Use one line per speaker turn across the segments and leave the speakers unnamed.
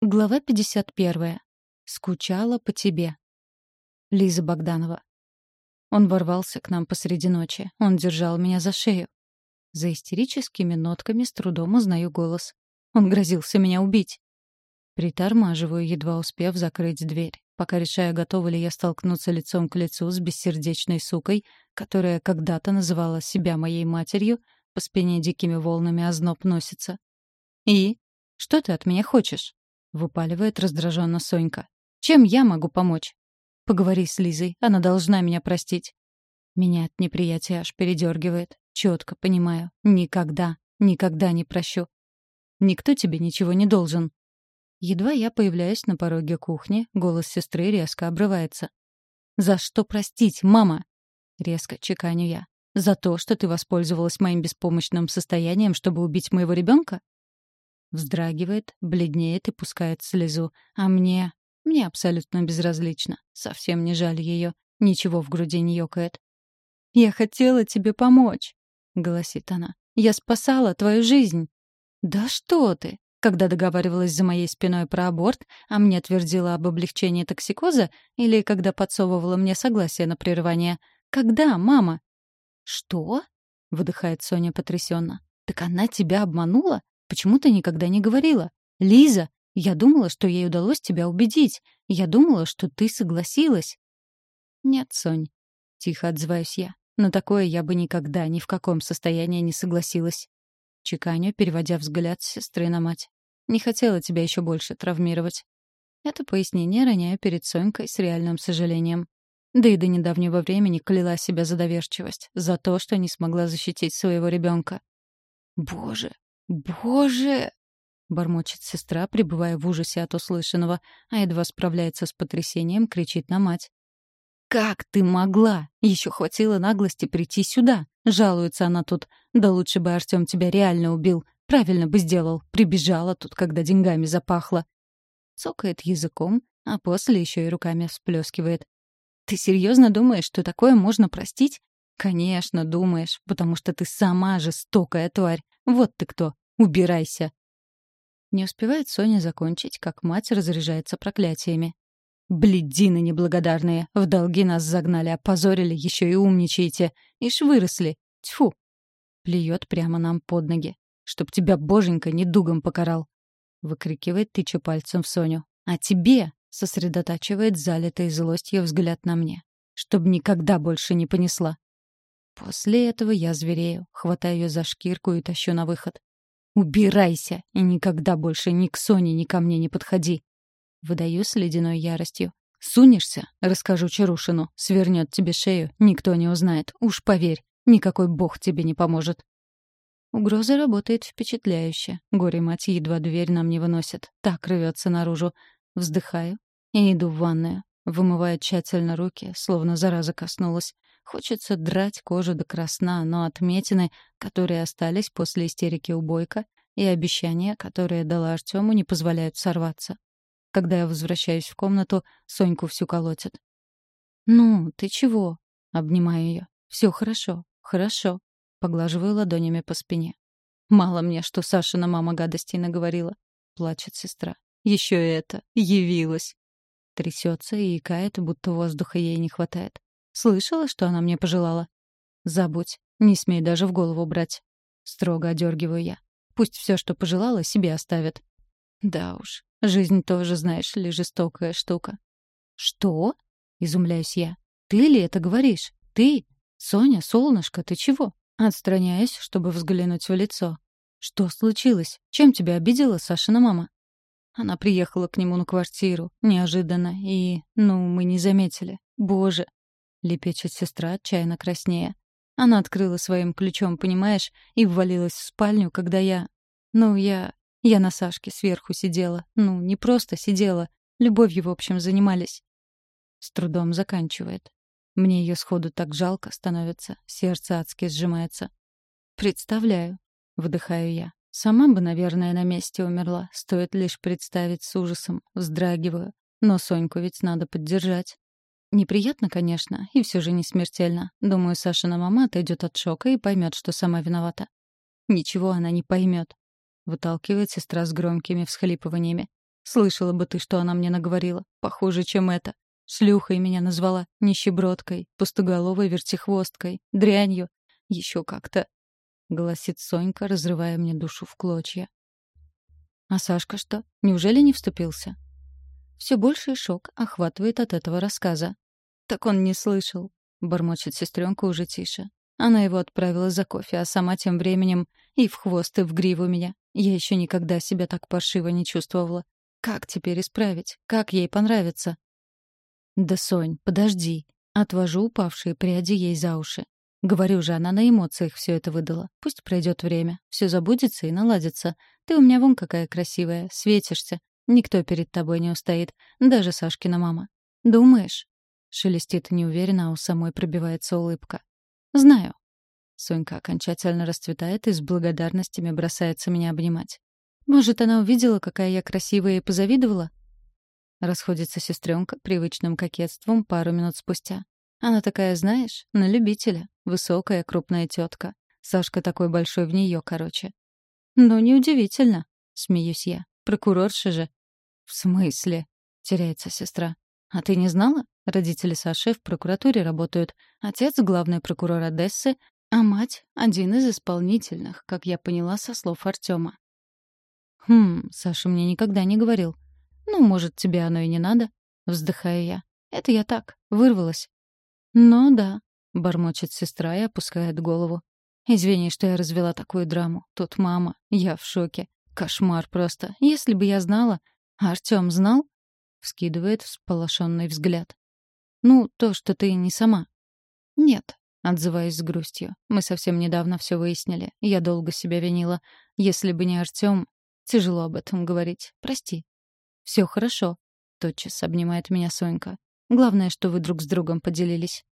Глава 51. Скучала по тебе. Лиза Богданова. Он ворвался к нам посреди ночи. Он держал меня за шею. За истерическими нотками с трудом узнаю голос. Он грозился меня убить. Притормаживаю, едва успев закрыть дверь, пока решаю, готова ли я столкнуться лицом к лицу с бессердечной сукой, которая когда-то называла себя моей матерью, по спине дикими волнами озноб носится. «И? Что ты от меня хочешь?» — выпаливает раздраженно Сонька. «Чем я могу помочь?» «Поговори с Лизой, она должна меня простить». Меня от неприятия аж передергивает. Четко понимаю. Никогда, никогда не прощу. Никто тебе ничего не должен. Едва я появляюсь на пороге кухни, голос сестры резко обрывается. «За что простить, мама?» Резко чеканю я. «За то, что ты воспользовалась моим беспомощным состоянием, чтобы убить моего ребенка?» Вздрагивает, бледнеет и пускает слезу. А мне... Мне абсолютно безразлично. Совсем не жаль ее. Ничего в груди не ёкает. «Я хотела тебе помочь», — голосит она. «Я спасала твою жизнь». «Да что ты!» Когда договаривалась за моей спиной про аборт, а мне твердила об облегчении токсикоза, или когда подсовывала мне согласие на прерывание. «Когда, мама?» «Что?» — выдыхает Соня потрясенно. «Так она тебя обманула? Почему ты никогда не говорила? Лиза, я думала, что ей удалось тебя убедить. Я думала, что ты согласилась. Нет, Сонь, тихо отзываюсь я. На такое я бы никогда ни в каком состоянии не согласилась. Чеканю, переводя взгляд с сестры на мать. Не хотела тебя еще больше травмировать. Это пояснение роняю перед Сонькой с реальным сожалением. Да и до недавнего времени кляла себя за доверчивость, за то, что не смогла защитить своего ребенка. Боже, «Боже!» — бормочет сестра, пребывая в ужасе от услышанного, а едва справляется с потрясением, кричит на мать. «Как ты могла? Еще хватило наглости прийти сюда!» — жалуется она тут. «Да лучше бы Артем тебя реально убил. Правильно бы сделал. Прибежала тут, когда деньгами запахло». Цокает языком, а после еще и руками всплескивает. «Ты серьезно думаешь, что такое можно простить? «Конечно, думаешь, потому что ты сама жестокая тварь. Вот ты кто. Убирайся!» Не успевает Соня закончить, как мать разряжается проклятиями. «Бледины неблагодарные! В долги нас загнали, опозорили, еще и умничаете! Ишь выросли! Тьфу!» Плюет прямо нам под ноги. «Чтоб тебя боженька недугом покарал!» Выкрикивает, тыча пальцем в Соню. «А тебе!» — сосредотачивает залитый злостью взгляд на мне. «Чтоб никогда больше не понесла!» После этого я зверею, хватаю ее за шкирку и тащу на выход. «Убирайся! И никогда больше ни к Соне, ни ко мне не подходи!» Выдаю с ледяной яростью. «Сунешься? Расскажу Чарушину. Свернет тебе шею, никто не узнает. Уж поверь, никакой бог тебе не поможет». Угроза работает впечатляюще. Горе-мать едва дверь нам не выносит. Так рвется наружу. Вздыхаю и иду в ванную. Вымывая тщательно руки, словно зараза коснулась. Хочется драть кожу до красна, но отметины, которые остались после истерики у Бойко, и обещания, которые дала Артему, не позволяют сорваться. Когда я возвращаюсь в комнату, Соньку всю колотят. «Ну, ты чего?» — обнимаю ее. «Все хорошо, хорошо», — поглаживаю ладонями по спине. «Мало мне, что Сашина мама гадостей наговорила», — плачет сестра. «Еще это, явилась». Трясется и икает, будто воздуха ей не хватает. Слышала, что она мне пожелала? Забудь, не смей даже в голову брать. Строго одергиваю я. Пусть все, что пожелала, себе оставит. Да уж, жизнь тоже, знаешь ли, жестокая штука. Что? Изумляюсь я. Ты ли это говоришь? Ты? Соня, солнышко, ты чего? Отстраняюсь, чтобы взглянуть в лицо. Что случилось? Чем тебя обидела Сашина мама? Она приехала к нему на квартиру, неожиданно, и, ну, мы не заметили. Боже, — лепечет сестра, отчаянно краснея. Она открыла своим ключом, понимаешь, и ввалилась в спальню, когда я... Ну, я... Я на Сашке сверху сидела. Ну, не просто сидела. Любовью, в общем, занимались. С трудом заканчивает. Мне ее сходу так жалко становится. Сердце адски сжимается. «Представляю», — выдыхаю я. Сама бы, наверное, на месте умерла. Стоит лишь представить с ужасом. Вздрагиваю. Но Соньку ведь надо поддержать. Неприятно, конечно, и все же не смертельно. Думаю, Сашина мама отойдет от шока и поймет, что сама виновата. Ничего она не поймет. Выталкивает сестра с громкими всхлипываниями. Слышала бы ты, что она мне наговорила. Похуже, чем это. Шлюхой меня назвала, нищебродкой, пустоголовой вертихвосткой, дрянью. Еще как-то. Голосит Сонька, разрывая мне душу в клочья. А Сашка что? Неужели не вступился? Все больший шок охватывает от этого рассказа. Так он не слышал. Бормочет сестренка уже тише. Она его отправила за кофе, а сама тем временем и в хвост, и в гриву меня. Я еще никогда себя так паршиво не чувствовала. Как теперь исправить? Как ей понравится? Да, Сонь, подожди. Отвожу упавшие пряди ей за уши. Говорю же, она на эмоциях все это выдала. Пусть пройдет время. Все забудется и наладится. Ты у меня вон какая красивая, светишься. Никто перед тобой не устоит. Даже Сашкина мама. Думаешь? Шелестит неуверенно, а у самой пробивается улыбка. «Знаю». Сонька окончательно расцветает и с благодарностями бросается меня обнимать. «Может, она увидела, какая я красивая и позавидовала?» Расходится сестренка привычным кокетством пару минут спустя. Она такая, знаешь, на любителя. Высокая, крупная тетка. Сашка такой большой в нее, короче. «Ну, неудивительно», — смеюсь я. «Прокурорша же». «В смысле?» — теряется сестра. «А ты не знала? Родители Саши в прокуратуре работают. Отец — главный прокурор Одессы, а мать — один из исполнительных, как я поняла со слов Артема. «Хм, Саша мне никогда не говорил. Ну, может, тебе оно и не надо?» Вздыхаю я. «Это я так, вырвалась». «Ну да», — бормочет сестра и опускает голову. «Извини, что я развела такую драму. Тут мама. Я в шоке. Кошмар просто. Если бы я знала... Артём знал?» Вскидывает всполошенный взгляд. Ну, то, что ты не сама. Нет, отзываюсь с грустью. Мы совсем недавно все выяснили. Я долго себя винила. Если бы не Артём, тяжело об этом говорить. Прости. Все хорошо. Тотчас обнимает меня Сонька. Главное, что вы друг с другом поделились.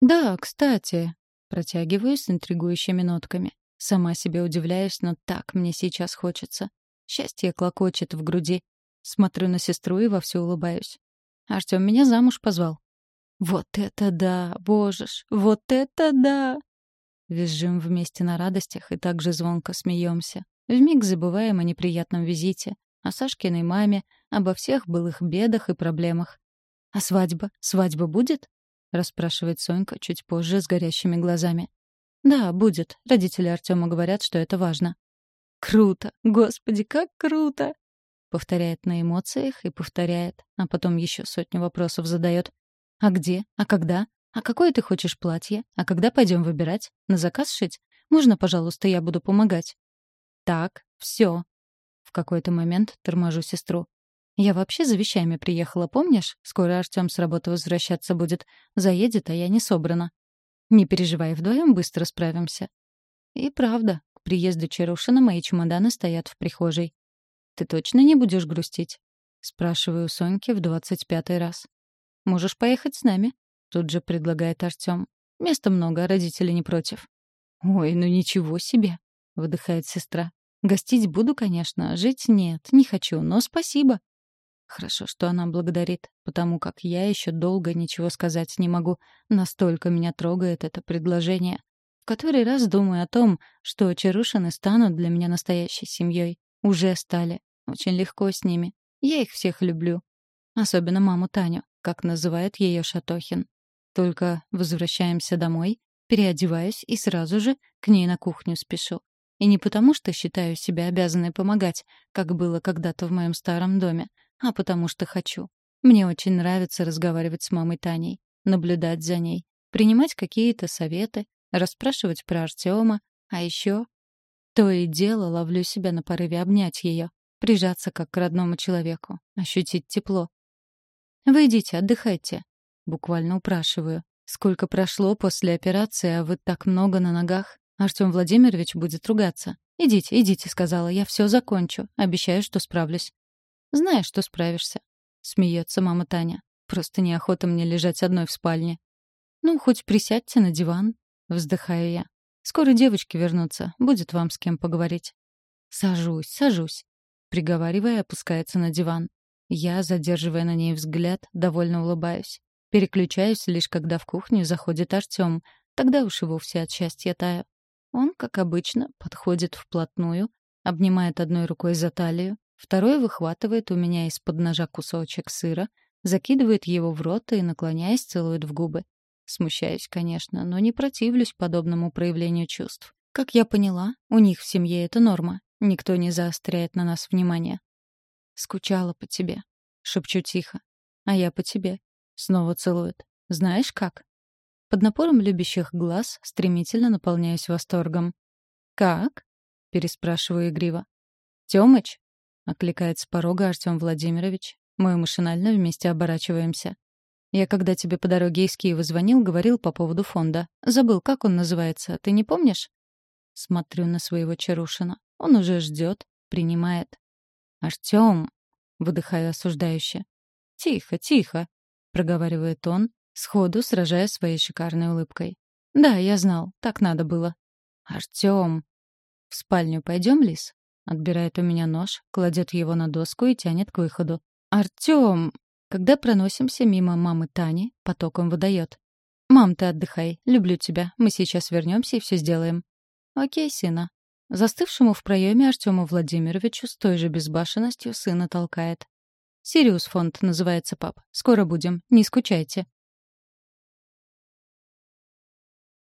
Да, кстати. Протягиваю с интригующими нотками. Сама себе удивляюсь, но так мне сейчас хочется. Счастье клокочет в груди. Смотрю на сестру и вовсю улыбаюсь. Артём меня замуж позвал. Вот это да, боже ж, вот это да! Визжим вместе на радостях и также звонко смеемся. Вмиг забываем о неприятном визите, о Сашкиной маме, обо всех былых бедах и проблемах. «А свадьба? Свадьба будет?» — расспрашивает Сонька чуть позже с горящими глазами. «Да, будет. Родители Артема говорят, что это важно». «Круто! Господи, как круто!» Повторяет на эмоциях и повторяет, а потом еще сотню вопросов задает. А где? А когда? А какое ты хочешь платье? А когда пойдем выбирать? На заказ шить? Можно, пожалуйста, я буду помогать? Так, все. В какой-то момент торможу сестру. Я вообще за вещами приехала, помнишь? Скоро Артём с работы возвращаться будет. Заедет, а я не собрана. Не переживай, вдвоем быстро справимся. И правда, к приезду Чарушина мои чемоданы стоят в прихожей. Ты точно не будешь грустить? Спрашиваю Соньки в двадцать пятый раз. «Можешь поехать с нами», — тут же предлагает Артём. «Места много, а родители не против». «Ой, ну ничего себе», — выдыхает сестра. «Гостить буду, конечно, жить нет, не хочу, но спасибо». Хорошо, что она благодарит, потому как я еще долго ничего сказать не могу. Настолько меня трогает это предложение. В который раз думаю о том, что Чарушины станут для меня настоящей семьей. Уже стали. Очень легко с ними. Я их всех люблю. Особенно маму Таню как называет ее Шатохин. Только возвращаемся домой, переодеваюсь и сразу же к ней на кухню спешу. И не потому, что считаю себя обязанной помогать, как было когда-то в моем старом доме, а потому что хочу. Мне очень нравится разговаривать с мамой Таней, наблюдать за ней, принимать какие-то советы, расспрашивать про Артема, а еще то и дело ловлю себя на порыве обнять ее, прижаться как к родному человеку, ощутить тепло, «Вы идите, отдыхайте». Буквально упрашиваю. «Сколько прошло после операции, а вы так много на ногах? Артём Владимирович будет ругаться. Идите, идите», — сказала. «Я всё закончу. Обещаю, что справлюсь». «Знаешь, что справишься», — смеется мама Таня. «Просто неохота мне лежать одной в спальне». «Ну, хоть присядьте на диван», — вздыхаю я. «Скоро девочки вернутся. Будет вам с кем поговорить». «Сажусь, сажусь», — приговаривая, опускается на диван. Я, задерживая на ней взгляд, довольно улыбаюсь. Переключаюсь лишь когда в кухню заходит Артём. Тогда уж и вовсе от счастья таю. Он, как обычно, подходит вплотную, обнимает одной рукой за талию, Второй выхватывает у меня из-под ножа кусочек сыра, закидывает его в рот и, наклоняясь, целует в губы. Смущаюсь, конечно, но не противлюсь подобному проявлению чувств. Как я поняла, у них в семье это норма. Никто не заостряет на нас внимание. «Скучала по тебе», — шепчу тихо. «А я по тебе». Снова целует. «Знаешь как?» Под напором любящих глаз стремительно наполняюсь восторгом. «Как?» — переспрашиваю игриво. «Тёмыч?» — окликает с порога Артём Владимирович. Мы машинально вместе оборачиваемся. Я когда тебе по дороге из Киева звонил, говорил по поводу фонда. Забыл, как он называется. Ты не помнишь? Смотрю на своего Чарушина. Он уже ждет, принимает. «Артём!» — выдыхаю осуждающе. «Тихо, тихо!» — проговаривает он, сходу сражая своей шикарной улыбкой. «Да, я знал, так надо было». «Артём!» «В спальню пойдем, Лис?» Отбирает у меня нож, кладет его на доску и тянет к выходу. «Артём!» Когда проносимся мимо мамы Тани, потоком выдает. «Мам, ты отдыхай. Люблю тебя. Мы сейчас вернемся и все сделаем». «Окей, сына». Застывшему в проеме Артему Владимировичу с той же безбашенностью сына толкает. «Сириус фонд называется, пап. Скоро будем. Не скучайте».